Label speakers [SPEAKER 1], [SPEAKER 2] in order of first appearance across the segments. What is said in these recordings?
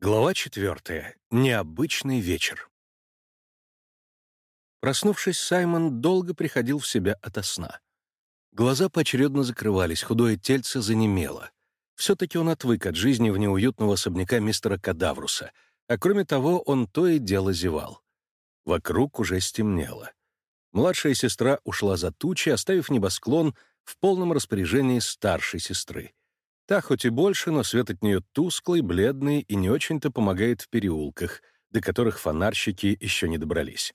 [SPEAKER 1] Глава четвертая. Необычный вечер. Проснувшись, Саймон долго приходил в себя ото сна. Глаза поочередно закрывались, худое тельце занемело. Все-таки он отвык от жизни в неуютного особняка мистера Кадавруса, а кроме того, он то и дело зевал. Вокруг уже стемнело. Младшая сестра ушла за тучи, оставив небосклон в полном распоряжении старшей сестры. Та хоть и больше, но свет от нее тусклый, бледный и не очень-то помогает в переулках, до которых фонарщики еще не добрались.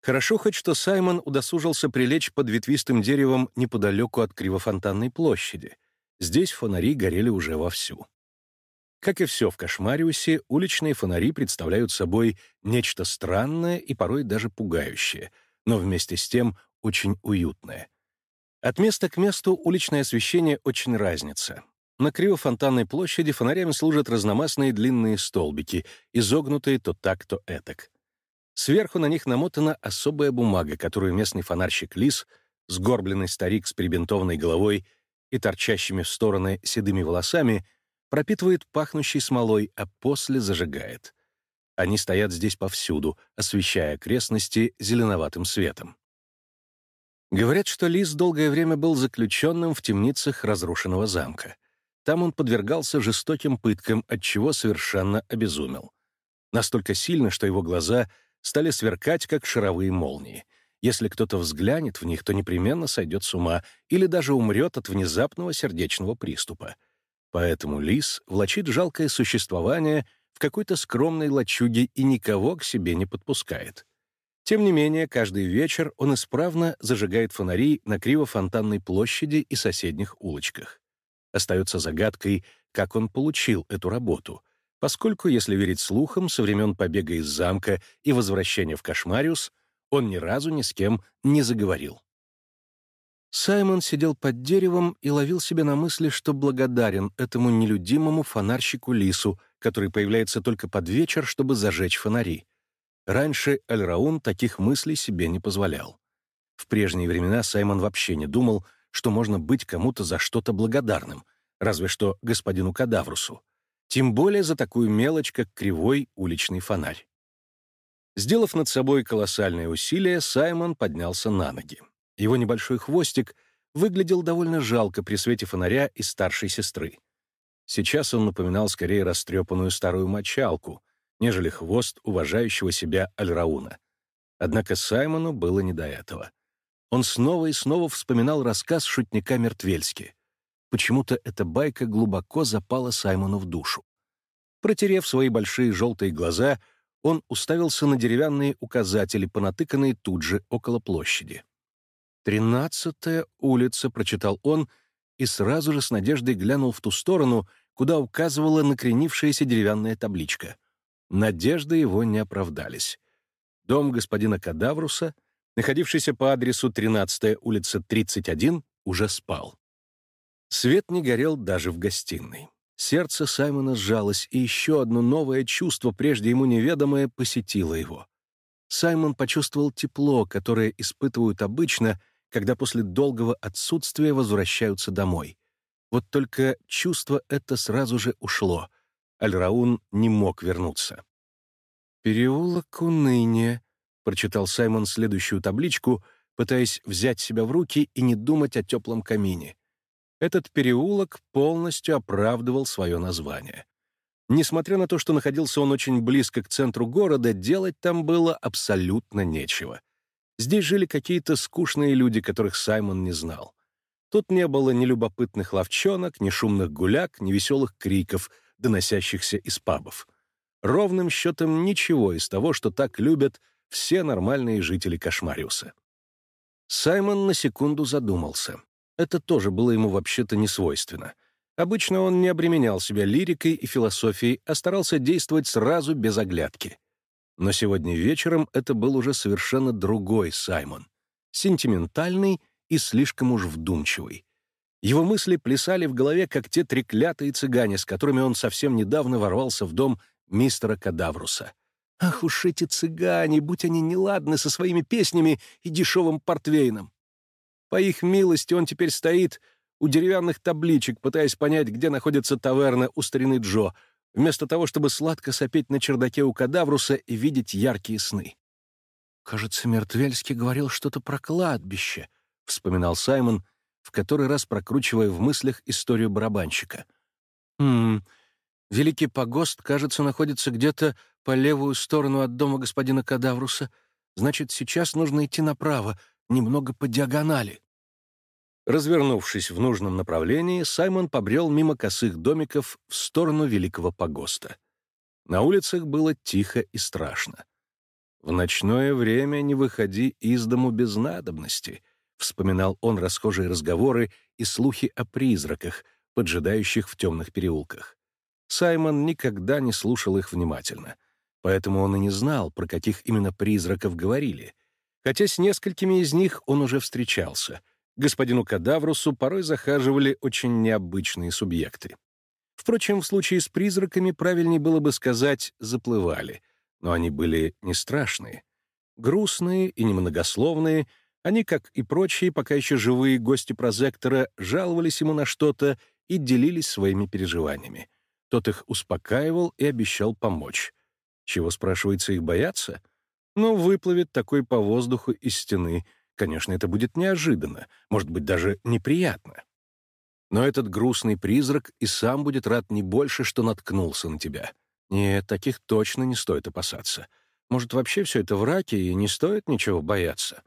[SPEAKER 1] Хорошо хоть, что Саймон удосужился прилечь под ветвистым деревом неподалеку от Кривофонтанной площади. Здесь фонари горели уже вовсю. Как и все в Кошмариусе, уличные фонари представляют собой нечто странное и порой даже пугающее, но вместе с тем очень уютное. От места к месту уличное освещение очень разнится. На Криво-фонтанной площади фонарями служат разномастные длинные столбики, изогнутые то так, то этак. Сверху на них намотана особая бумага, которую местный фонарщик Лис, сгорбленный старик с прибинтованной головой и торчащими в стороны седыми волосами, пропитывает пахнущей смолой, а после зажигает. Они стоят здесь повсюду, освещая окрестности зеленоватым светом. Говорят, что Лис долгое время был заключенным в темницах разрушенного замка. Там он подвергался жестоким пыткам, от чего совершенно обезумел. Настолько сильно, что его глаза стали сверкать, как шаровые молнии. Если кто-то взглянет в них, то непременно сойдет с ума или даже умрет от внезапного сердечного приступа. Поэтому лис влачит жалкое существование в какой-то скромной лачуге и никого к себе не подпускает. Тем не менее, каждый вечер он исправно зажигает фонари на криво-фонтанной площади и соседних улочках. Остается загадкой, как он получил эту работу, поскольку, если верить слухам, со времен побега из замка и возвращения в Кошмариус он ни разу ни с кем не заговорил. Саймон сидел под деревом и ловил себя на мысли, что благодарен этому нелюдимому фонарщику Лису, который появляется только под вечер, чтобы зажечь фонари. Раньше Эльраун таких мыслей себе не позволял. В прежние времена Саймон вообще не думал, что можно быть кому-то за что-то благодарным, разве что господину Кадаврусу. Тем более за такую мелочь, как кривой уличный фонарь. Сделав над собой колоссальные усилия, Саймон поднялся на ноги. Его небольшой хвостик выглядел довольно жалко при свете фонаря из старшей сестры. Сейчас он напоминал скорее растрепанную старую мочалку, нежели хвост уважающего себя Альрауна. Однако Саймону было не до этого он снова и снова вспоминал рассказ шутника Мертвельски. Почему-то эта байка глубоко запала Саймону в душу. Протерев свои большие желтые глаза, он уставился на деревянные указатели, понатыканные тут же около площади. «Тринадцатая улица», — прочитал он, и сразу же с надеждой глянул в ту сторону, куда указывала накренившаяся деревянная табличка. Надежды его не оправдались. Дом господина Кадавруса находившийся по адресу 13-я улица 31, уже спал. Свет не горел даже в гостиной. Сердце Саймона сжалось, и еще одно новое чувство, прежде ему неведомое, посетило его. Саймон почувствовал тепло, которое испытывают обычно, когда после долгого отсутствия возвращаются домой. Вот только чувство это сразу же ушло. Альраун не мог вернуться. «Переулок уныния», прочитал Саймон следующую табличку, пытаясь взять себя в руки и не думать о теплом камине. Этот переулок полностью оправдывал свое название. Несмотря на то, что находился он очень близко к центру города, делать там было абсолютно нечего. Здесь жили какие-то скучные люди, которых Саймон не знал. Тут не было ни любопытных ловчонок, ни шумных гуляк, ни веселых криков, доносящихся из пабов. Ровным счетом ничего из того, что так любят все нормальные жители Кошмариуса. Саймон на секунду задумался. Это тоже было ему вообще-то не свойственно. Обычно он не обременял себя лирикой и философией, а старался действовать сразу без оглядки. Но сегодня вечером это был уже совершенно другой Саймон. Сентиментальный и слишком уж вдумчивый. Его мысли плясали в голове, как те треклятые цыгане, с которыми он совсем недавно ворвался в дом мистера Кадавруса — Ах уж эти цыгане, будь они неладны со своими песнями и дешевым портвейном. По их милости он теперь стоит у деревянных табличек, пытаясь понять, где находится таверна у старины Джо. вместо того, чтобы сладко сопеть на чердаке у кадавруса и видеть яркие сны. «Кажется, Мертвельский говорил что-то про кладбище», — вспоминал Саймон, в который раз прокручивая в мыслях историю барабанщика. «Хм, Великий погост, кажется, находится где-то по левую сторону от дома господина Кадавруса. Значит, сейчас нужно идти направо, немного по диагонали». Развернувшись в нужном направлении, Саймон побрел мимо косых домиков в сторону Великого погоста. На улицах было тихо и страшно. «В ночное время не выходи из дому без надобности», — вспоминал он расхожие разговоры и слухи о призраках, поджидающих в темных переулках. Саймон никогда не слушал их внимательно, поэтому он и не знал, про каких именно призраков говорили, хотя с несколькими из них он уже встречался. Господину Кадаврусу порой захаживали очень необычные субъекты. Впрочем, в случае с призраками правильнее было бы сказать «заплывали», но они были не страшные. Грустные и немногословные, они, как и прочие, пока еще живые гости прозектора, жаловались ему на что-то и делились своими переживаниями. Тот их успокаивал и обещал помочь. Чего, спрашивается, их бояться? Ну, выплывет такой по воздуху из стены. Конечно, это будет неожиданно, может быть, даже неприятно. Но этот грустный призрак и сам будет рад не больше, что наткнулся на тебя. Нет, таких точно не стоит опасаться. Может, вообще все это враки, и не стоит ничего бояться?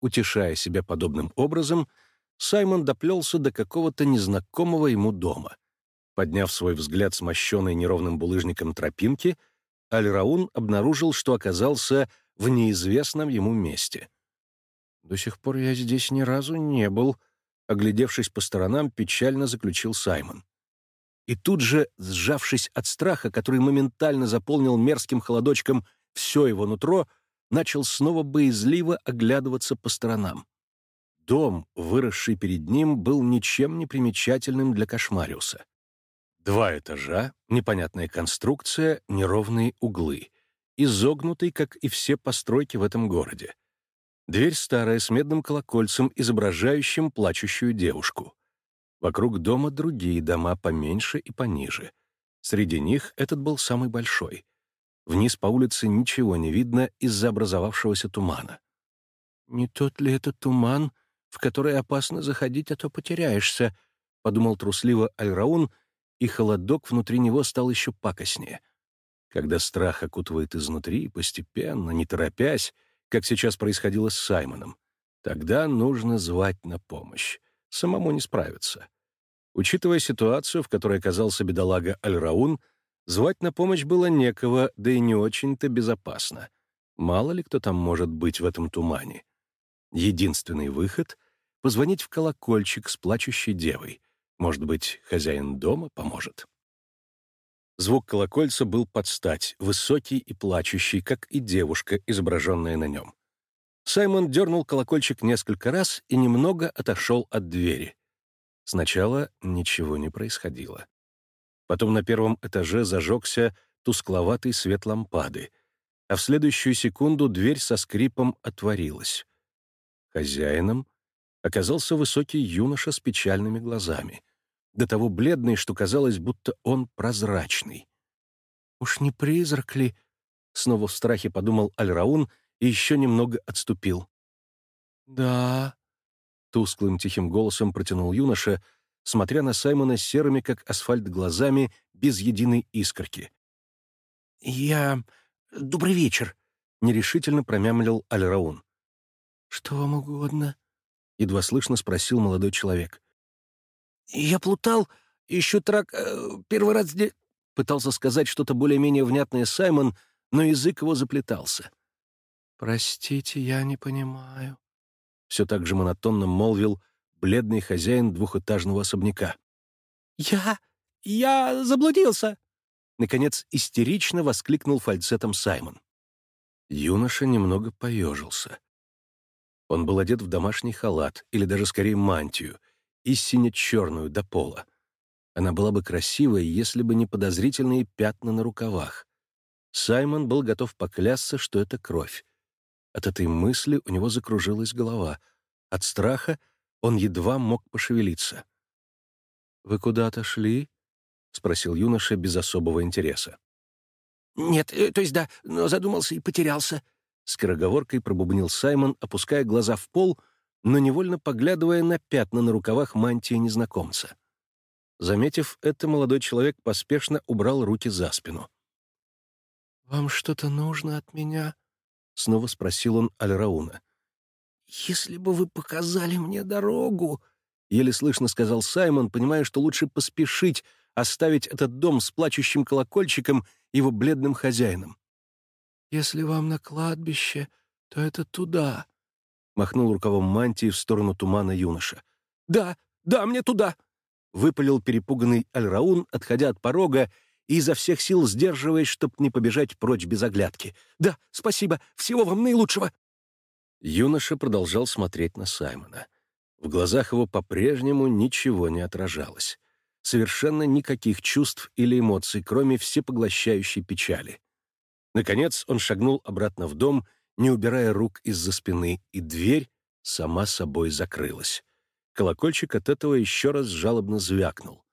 [SPEAKER 1] Утешая себя подобным образом, Саймон доплелся до какого-то незнакомого ему дома. Подняв свой взгляд с мощенной неровным булыжником тропинки, Аль-Раун обнаружил, что оказался в неизвестном ему месте. «До сих пор я здесь ни разу не был», — оглядевшись по сторонам, печально заключил Саймон. И тут же, сжавшись от страха, который моментально заполнил мерзким холодочком все его нутро, начал снова боязливо оглядываться по сторонам. Дом, выросший перед ним, был ничем не примечательным для Кошмариуса. Два этажа, непонятная конструкция, неровные углы. Изогнутый, как и все постройки в этом городе. Дверь старая, с медным колокольцем, изображающим плачущую девушку. Вокруг дома другие дома поменьше и пониже. Среди них этот был самый большой. Вниз по улице ничего не видно из-за образовавшегося тумана. «Не тот ли это туман, в который опасно заходить, а то потеряешься?» — подумал трусливо Альраун, и холодок внутри него стал еще пакостнее. Когда страх окутывает изнутри, постепенно, не торопясь, как сейчас происходило с Саймоном, тогда нужно звать на помощь. Самому не справиться. Учитывая ситуацию, в которой оказался бедолага Аль-Раун, звать на помощь было некого, да и не очень-то безопасно. Мало ли кто там может быть в этом тумане. Единственный выход — позвонить в колокольчик с плачущей девой. Может быть, хозяин дома поможет. Звук колокольца был под стать, высокий и плачущий, как и девушка, изображенная на нем. Саймон дернул колокольчик несколько раз и немного отошел от двери. Сначала ничего не происходило. Потом на первом этаже зажегся тускловатый свет лампады, а в следующую секунду дверь со скрипом отворилась. Хозяином оказался высокий юноша с печальными глазами, до того бледный, что казалось, будто он прозрачный. «Уж не призрак ли?» — снова в страхе подумал Альраун и еще немного отступил. «Да», Тусклым тихим голосом протянул юноша, смотря на Саймона серыми, как асфальт, глазами, без единой искорки. «Я... Добрый вечер», — нерешительно промямлил Аль-Раун. «Что вам угодно?» — едва слышно спросил молодой человек. «Я плутал, ищу трак... Э, первый раз здесь...» Пытался сказать что-то более-менее внятное Саймон, но язык его заплетался. «Простите, я не понимаю», все так же монотонно молвил бледный хозяин двухэтажного особняка. «Я... я заблудился!» Наконец истерично воскликнул фальцетом Саймон. Юноша немного поежился. Он был одет в домашний халат, или даже скорее мантию, и сине-черную до пола. Она была бы красивой, если бы не подозрительные пятна на рукавах. Саймон был готов поклясться, что это кровь. От этой мысли у него закружилась голова. От страха он едва мог пошевелиться. «Вы куда-то шли?» — спросил юноша без особого интереса.
[SPEAKER 2] «Нет, э, то есть да, но задумался и потерялся», — скороговоркой пробубнил Саймон, опуская глаза в пол, но невольно поглядывая на пятна на рукавах мантии незнакомца. Заметив это, молодой человек поспешно убрал руки за спину. «Вам что-то нужно от меня?» — снова спросил он Аль-Рауна. «Если бы вы показали мне дорогу...» — еле слышно сказал Саймон, понимая, что лучше поспешить, оставить этот дом с плачущим колокольчиком его бледным хозяином. «Если вам на кладбище, то это туда», — махнул рукавом мантии в сторону тумана юноша. «Да, да, мне туда!» — выпалил перепуганный Аль-Раун, отходя от порога и изо всех сил сдерживаясь, чтоб не побежать прочь без оглядки. «Да, спасибо, всего вам наилучшего!» Юноша продолжал смотреть на Саймона. В глазах его по-прежнему ничего не отражалось совершенно никаких чувств или эмоций, кроме всепоглощающей печали. Наконец он шагнул обратно в дом, не убирая рук из-за спины, и дверь сама собой закрылась. Колокольчик от этого еще раз жалобно звякнул.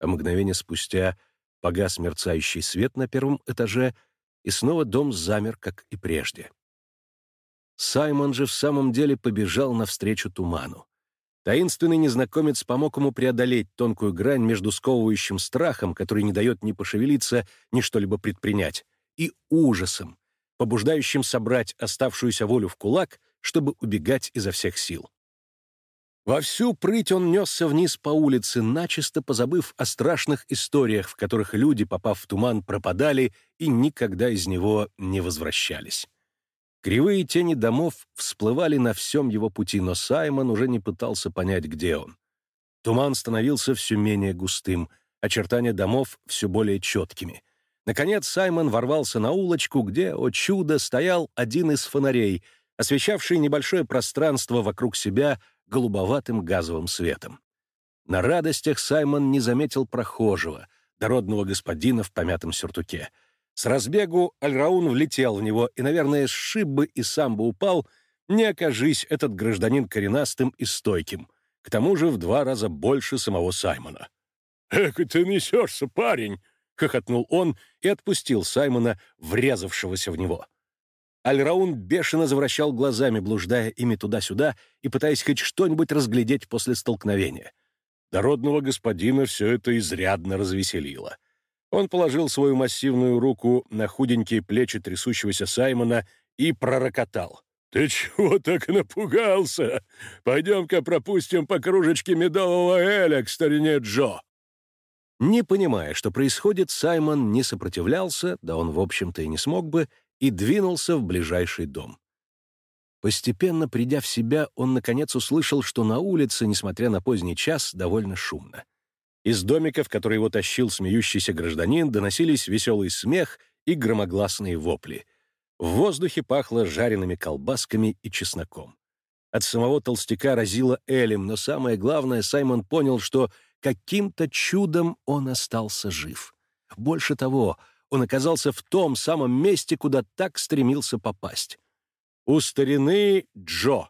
[SPEAKER 2] А мгновение спустя погас мерцающий свет на первом этаже, и снова дом замер, как и прежде. Саймон же в самом деле побежал навстречу туману. Таинственный незнакомец помог ему преодолеть тонкую грань между сковывающим страхом, который не дает ни пошевелиться, ни что-либо предпринять, и ужасом, побуждающим собрать оставшуюся волю в кулак, чтобы убегать изо всех сил. Во всю прыть он несся вниз по улице, начисто позабыв о страшных историях, в которых люди, попав в туман, пропадали и никогда из него не возвращались. Кривые тени домов всплывали на всем его пути, но Саймон уже не пытался понять, где он. Туман становился все менее густым, очертания домов все более четкими. Наконец Саймон ворвался на улочку, где, о чудо, стоял один из фонарей, освещавший небольшое пространство вокруг себя голубоватым газовым светом. На радостях Саймон не заметил прохожего, дородного господина в помятом сюртуке — с разбегу Альраун влетел в него и, наверное, сшиб бы и сам бы упал, не окажись этот гражданин коренастым и стойким, к тому же в два раза больше самого Саймона. «Эх, ты несешься, парень!» — хохотнул он и отпустил Саймона, врезавшегося в него. Альраун бешено завращал глазами, блуждая ими туда-сюда и пытаясь хоть что-нибудь разглядеть после столкновения. Дородного господина все это изрядно развеселило. Он положил свою массивную руку на худенькие плечи трясущегося Саймона и пророкотал. «Ты чего так напугался? Пойдем-ка пропустим по кружечке медового эля к старине Джо». Не понимая, что происходит, Саймон не сопротивлялся, да он, в общем-то, и не смог бы, и двинулся в ближайший дом. Постепенно придя в себя, он, наконец, услышал, что на улице, несмотря на поздний час, довольно шумно. Из домика, в который его тащил смеющийся гражданин, доносились веселый смех и громогласные вопли. В воздухе пахло жареными колбасками и чесноком. От самого толстяка разило Элем, но самое главное, Саймон понял, что каким-то чудом он остался жив. Больше того, он оказался в том самом месте, куда так стремился попасть. «У старины Джо»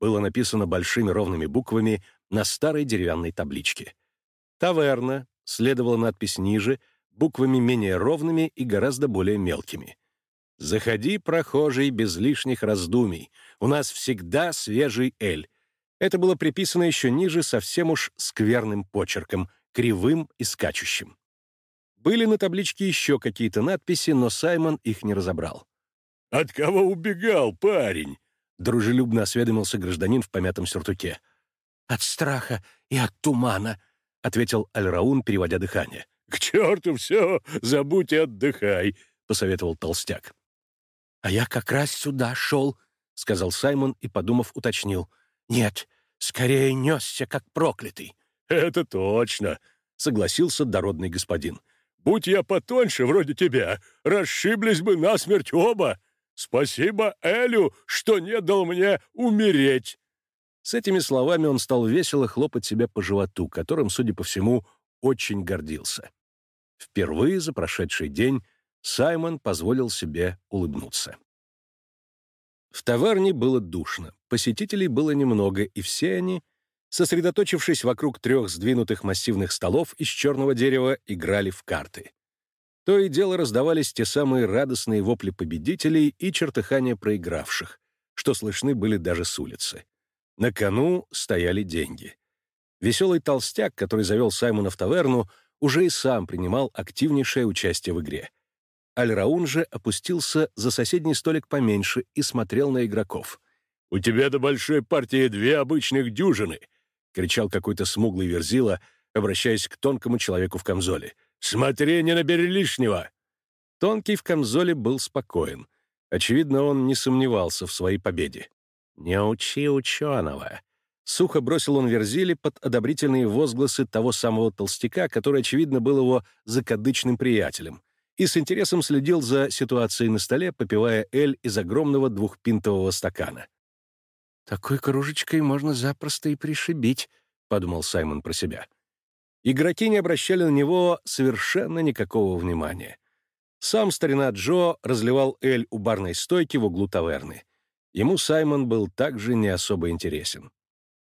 [SPEAKER 2] было написано большими ровными буквами на старой деревянной табличке. «Таверна», следовала надпись ниже, буквами менее ровными и гораздо более мелкими. «Заходи, прохожий, без лишних раздумий. У нас всегда свежий эль». Это было приписано еще ниже совсем уж скверным почерком, кривым и скачущим. Были на табличке еще какие-то надписи, но Саймон их не разобрал. «От кого убегал, парень?» — дружелюбно осведомился гражданин в помятом сюртуке. «От страха и от тумана», — ответил Аль-Раун, переводя дыхание. «К черту все! Забудь и отдыхай!» — посоветовал толстяк. «А я как раз сюда шел», — сказал Саймон и, подумав, уточнил. «Нет, скорее несся, как проклятый». «Это точно», — согласился дородный господин. «Будь я потоньше, вроде тебя, расшиблись бы насмерть оба. Спасибо Элю, что не дал мне умереть». С этими словами он стал весело хлопать себя по животу, которым, судя по всему, очень гордился. Впервые за прошедший день Саймон позволил себе улыбнуться. В таверне было душно, посетителей было немного, и все они
[SPEAKER 1] сосредоточившись вокруг трех сдвинутых массивных столов из черного дерева, играли в карты. То и дело раздавались те самые радостные вопли победителей и чертыхания проигравших, что слышны были даже с улицы. На кону стояли деньги. Веселый толстяк, который завел Саймона в таверну, уже и сам принимал активнейшее участие в игре. Аль-Раун же опустился за соседний столик поменьше и смотрел на игроков.
[SPEAKER 3] «У тебя до большой партии две обычных дюжины!» — кричал какой-то смуглый верзила, обращаясь к тонкому человеку в камзоле. «Смотри, не набери лишнего!»
[SPEAKER 1] Тонкий в камзоле был спокоен. Очевидно, он не сомневался в своей победе. «Не учи ученого!» Сухо бросил он Верзили под одобрительные возгласы того самого толстяка, который, очевидно, был его закадычным приятелем, и с интересом следил за ситуацией на столе, попивая эль из огромного двухпинтового стакана. «Такой кружечкой можно запросто и пришибить», — подумал Саймон про себя. Игроки не обращали на него совершенно никакого внимания. Сам старина Джо разливал эль у барной стойки в углу таверны. Ему Саймон был также не особо интересен.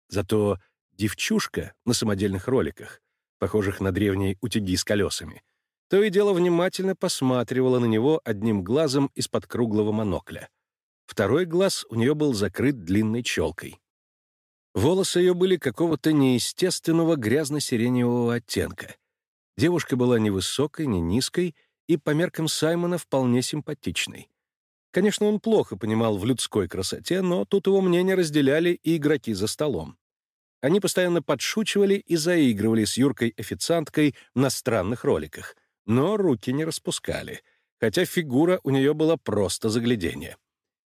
[SPEAKER 1] Зато девчушка на самодельных роликах, похожих на древние утюги с колесами, то и дело внимательно посматривала на него одним глазом из-под круглого монокля. Второй глаз у нее был закрыт длинной челкой. Волосы ее были какого-то неестественного грязно-сиреневого оттенка. Девушка была ни высокой, ни низкой и по меркам Саймона вполне симпатичной. Конечно, он плохо понимал в людской красоте, но тут его мнение разделяли и игроки за столом. Они постоянно подшучивали и заигрывали с Юркой-официанткой на странных роликах, но руки не распускали, хотя фигура у нее была просто заглядение.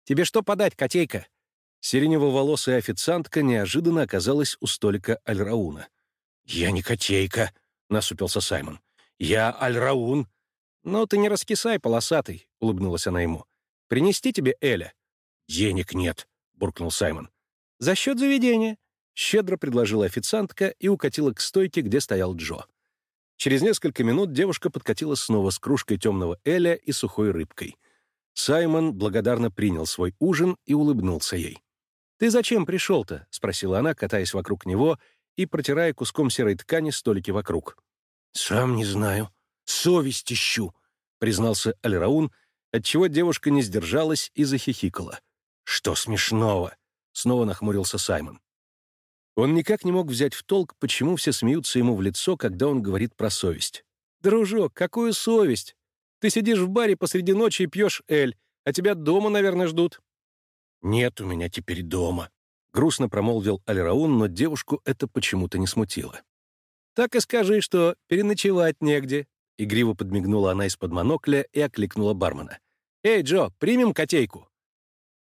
[SPEAKER 1] «Тебе что подать, котейка?» Сиренево-волосая официантка неожиданно оказалась у столика Альрауна. «Я не котейка», — насупился Саймон. «Я Альраун». «Ну, ты не раскисай, полосатый», — улыбнулась она ему. «Принести тебе Эля?» «Денег нет», — буркнул Саймон. «За счет заведения», — щедро предложила официантка и укатила к стойке, где стоял Джо. Через несколько минут девушка подкатила снова с кружкой темного Эля и сухой рыбкой. Саймон благодарно принял свой ужин и улыбнулся ей. «Ты зачем пришел-то?» — спросила она, катаясь вокруг него и протирая куском серой ткани столики вокруг.
[SPEAKER 2] «Сам не знаю. Совесть ищу», — признался
[SPEAKER 1] Альраун, отчего девушка не сдержалась и захихикала. «Что смешного?» — снова нахмурился Саймон. Он никак не мог взять в толк, почему все смеются ему в лицо, когда он говорит про совесть. «Дружок, какую совесть? Ты сидишь в баре посреди ночи и пьешь эль, а тебя дома, наверное, ждут».
[SPEAKER 2] «Нет у меня теперь дома», —
[SPEAKER 1] грустно промолвил Альраун, но девушку это почему-то не смутило. «Так и скажи, что переночевать негде», — игриво подмигнула она из-под монокля и окликнула бармена. «Эй, Джо, примем котейку?»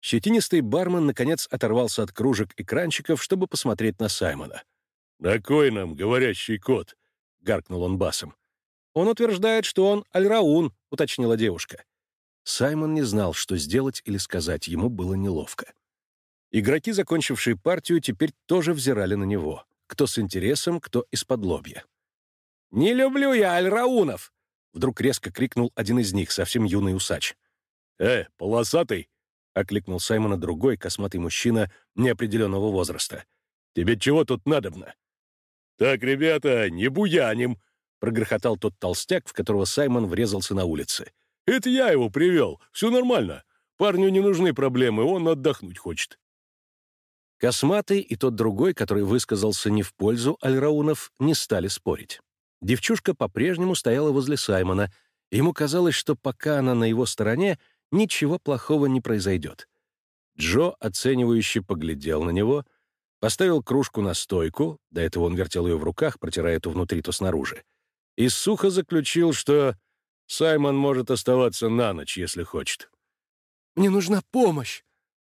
[SPEAKER 1] Щетинистый бармен, наконец, оторвался от кружек и кранчиков, чтобы посмотреть на Саймона.
[SPEAKER 3] «На кой нам говорящий кот?» — гаркнул он басом.
[SPEAKER 1] «Он утверждает, что он Альраун», — уточнила девушка. Саймон не знал, что сделать или сказать, ему было неловко. Игроки, закончившие партию, теперь тоже взирали на него. Кто с интересом, кто из-под лобья. «Не люблю я альраунов!» — вдруг резко крикнул один из них, совсем юный усач.
[SPEAKER 3] «Э, полосатый!»
[SPEAKER 1] — окликнул Саймона другой, косматый мужчина неопределенного возраста.
[SPEAKER 3] «Тебе чего тут надобно?» «Так, ребята, не буяним!» — прогрохотал тот толстяк, в которого Саймон врезался на улице. Это я его привел. Все нормально. Парню не нужны проблемы, он отдохнуть хочет».
[SPEAKER 1] Косматый и тот другой, который высказался не в пользу Альраунов, не стали спорить. Девчушка по-прежнему стояла возле Саймона, ему казалось, что пока она на его стороне, ничего плохого не произойдет. Джо оценивающе поглядел на него, поставил кружку на стойку, до этого он вертел ее в руках, протирая то внутри, то снаружи, и сухо заключил, что Саймон может оставаться на ночь, если хочет».
[SPEAKER 2] «Мне нужна помощь!»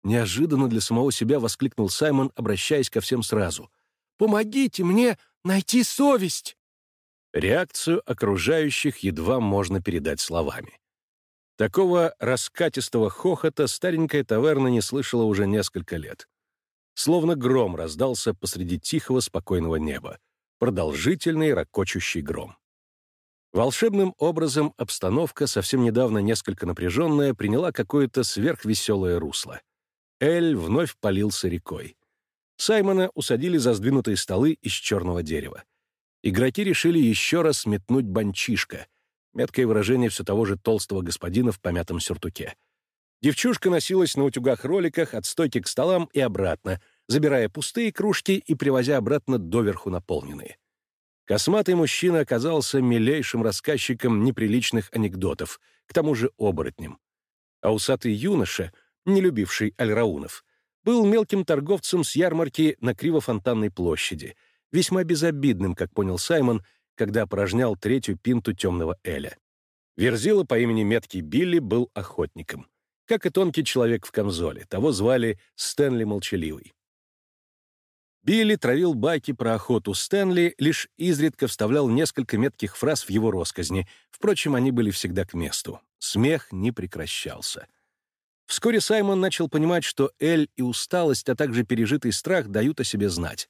[SPEAKER 2] Неожиданно для самого себя воскликнул Саймон, обращаясь ко всем сразу. «Помогите мне найти совесть!»
[SPEAKER 1] Реакцию окружающих едва можно передать словами. Такого раскатистого хохота старенькая таверна не слышала уже несколько лет. Словно гром раздался посреди тихого спокойного неба. Продолжительный ракочущий гром. Волшебным образом обстановка, совсем недавно несколько напряженная, приняла какое-то сверхвеселое русло. Эль вновь полился рекой. Саймона усадили за сдвинутые столы из черного дерева. Игроки решили еще раз метнуть банчишка, меткое выражение все того же толстого господина в помятом сюртуке. Девчушка носилась на утюгах-роликах от стойки к столам и обратно, забирая пустые кружки и привозя обратно доверху наполненные. Косматый мужчина оказался милейшим рассказчиком неприличных анекдотов, к тому же оборотнем. А усатый юноша, не любивший альраунов, был мелким торговцем с ярмарки на Кривофонтанной площади, весьма безобидным, как понял Саймон, когда опорожнял третью пинту темного Эля. Верзила по имени Меткий Билли был охотником. Как и тонкий человек в камзоле, того звали Стэнли Молчаливый. Билли травил байки про охоту Стэнли, лишь изредка вставлял несколько метких фраз в его росказни, впрочем, они были всегда к месту. Смех не прекращался. Вскоре Саймон начал понимать, что Эль и усталость, а также пережитый страх дают о себе знать.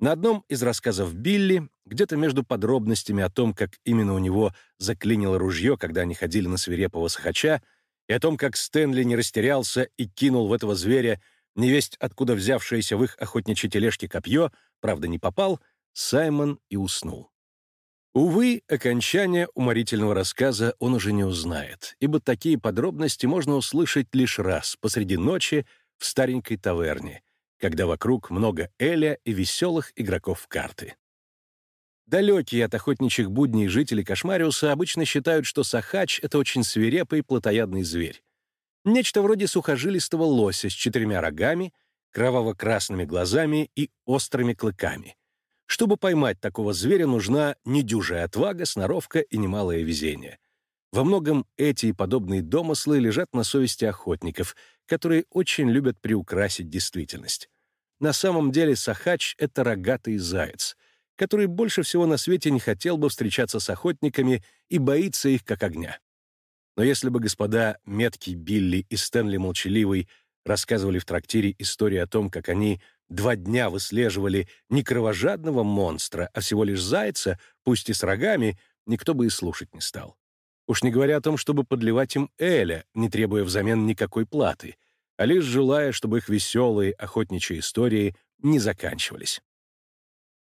[SPEAKER 1] На одном из рассказов Билли, где-то между подробностями о том, как именно у него заклинило ружье, когда они ходили на свирепого сахача, и о том, как Стэнли не растерялся и кинул в этого зверя невесть, откуда взявшееся в их охотничьей тележке копье, правда, не попал, Саймон и уснул. Увы, окончание уморительного рассказа он уже не узнает, ибо такие подробности можно услышать лишь раз посреди ночи в старенькой таверне, когда вокруг много Эля и веселых игроков в карты. Далекие от охотничьих будней жители Кошмариуса обычно считают, что сахач — это очень свирепый плотоядный зверь. Нечто вроде сухожилистого лося с четырьмя рогами, кроваво-красными глазами и острыми клыками. Чтобы поймать такого зверя, нужна недюжая отвага, сноровка и немалое везение. Во многом эти и подобные домыслы лежат на совести охотников, которые очень любят приукрасить действительность. На самом деле сахач — это рогатый заяц, который больше всего на свете не хотел бы встречаться с охотниками и боится их как огня. Но если бы господа Меткий, Билли и Стэнли Молчаливый рассказывали в трактире историю о том, как они два дня выслеживали не кровожадного монстра, а всего лишь зайца, пусть и с рогами, никто бы и слушать не стал. Уж не говоря о том, чтобы подливать им Эля, не требуя взамен никакой платы, а лишь желая, чтобы их веселые охотничьи истории не заканчивались.